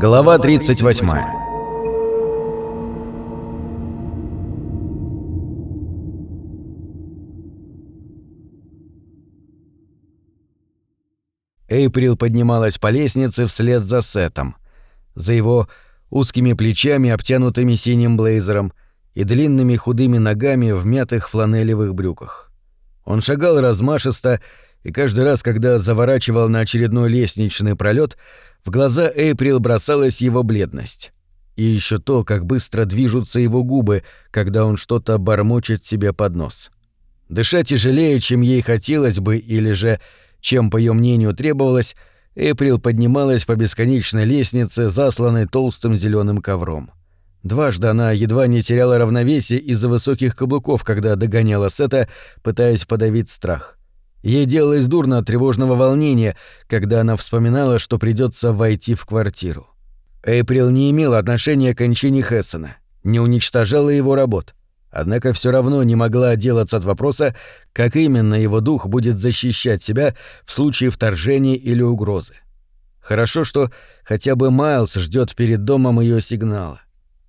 Глава 38 Эйприл поднималась по лестнице вслед за Сетом. За его узкими плечами, обтянутыми синим блейзером, и длинными худыми ногами в мятых фланелевых брюках. Он шагал размашисто, и каждый раз, когда заворачивал на очередной лестничный пролет, в глаза Эйприл бросалась его бледность. И еще то, как быстро движутся его губы, когда он что-то бормочет себе под нос. Дыша тяжелее, чем ей хотелось бы, или же, чем, по ее мнению, требовалось, Эйприл поднималась по бесконечной лестнице, засланной толстым зеленым ковром. Дважды она едва не теряла равновесие из-за высоких каблуков, когда догоняла Сета, пытаясь подавить страх. Ей делалось дурно от тревожного волнения, когда она вспоминала, что придется войти в квартиру. Эйприл не имела отношения к кончине Хессона, не уничтожала его работ, однако все равно не могла отделаться от вопроса, как именно его дух будет защищать себя в случае вторжения или угрозы. Хорошо, что хотя бы Майлз ждет перед домом ее сигнала.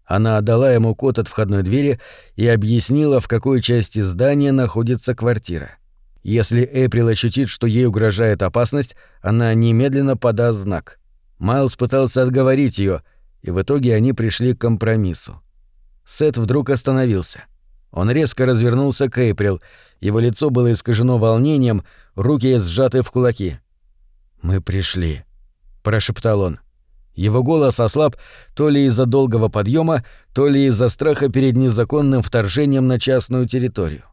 Она отдала ему код от входной двери и объяснила, в какой части здания находится квартира. Если Эприл ощутит, что ей угрожает опасность, она немедленно подаст знак. Майлз пытался отговорить ее, и в итоге они пришли к компромиссу. Сет вдруг остановился. Он резко развернулся к Эйприл, его лицо было искажено волнением, руки сжаты в кулаки. «Мы пришли», — прошептал он. Его голос ослаб то ли из-за долгого подъема, то ли из-за страха перед незаконным вторжением на частную территорию.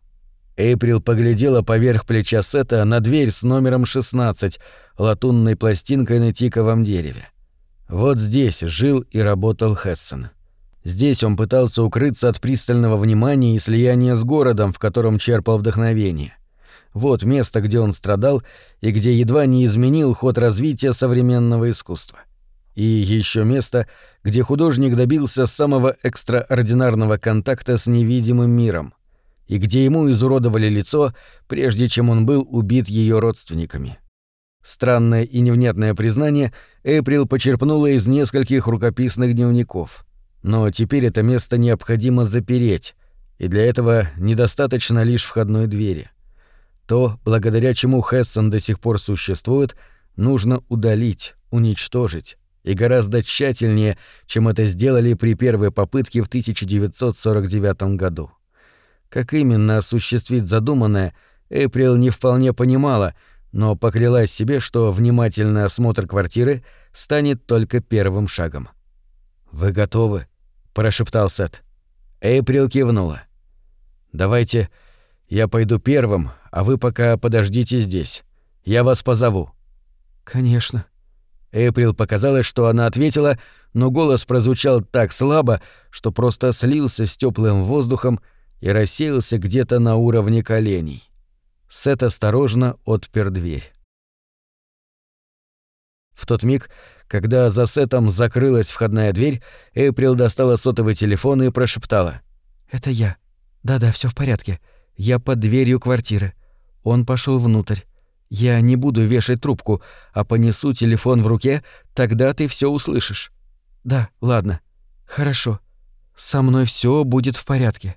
Эйприл поглядела поверх плеча Сета на дверь с номером 16, латунной пластинкой на тиковом дереве. Вот здесь жил и работал Хессон. Здесь он пытался укрыться от пристального внимания и слияния с городом, в котором черпал вдохновение. Вот место, где он страдал и где едва не изменил ход развития современного искусства. И еще место, где художник добился самого экстраординарного контакта с невидимым миром — и где ему изуродовали лицо, прежде чем он был убит ее родственниками. Странное и невнятное признание Эприл почерпнула из нескольких рукописных дневников. Но теперь это место необходимо запереть, и для этого недостаточно лишь входной двери. То, благодаря чему Хессон до сих пор существует, нужно удалить, уничтожить, и гораздо тщательнее, чем это сделали при первой попытке в 1949 году. Как именно осуществить задуманное, Эприл не вполне понимала, но поклялась себе, что внимательный осмотр квартиры станет только первым шагом. «Вы готовы?» — прошептал Сет. Эйприл кивнула. «Давайте я пойду первым, а вы пока подождите здесь. Я вас позову». «Конечно». Эйприл показалось, что она ответила, но голос прозвучал так слабо, что просто слился с теплым воздухом и рассеялся где-то на уровне коленей. Сет осторожно отпер дверь. В тот миг, когда за Сетом закрылась входная дверь, Эйприл достала сотовый телефон и прошептала. «Это я. Да-да, все в порядке. Я под дверью квартиры. Он пошел внутрь. Я не буду вешать трубку, а понесу телефон в руке, тогда ты все услышишь. Да, ладно. Хорошо. Со мной все будет в порядке».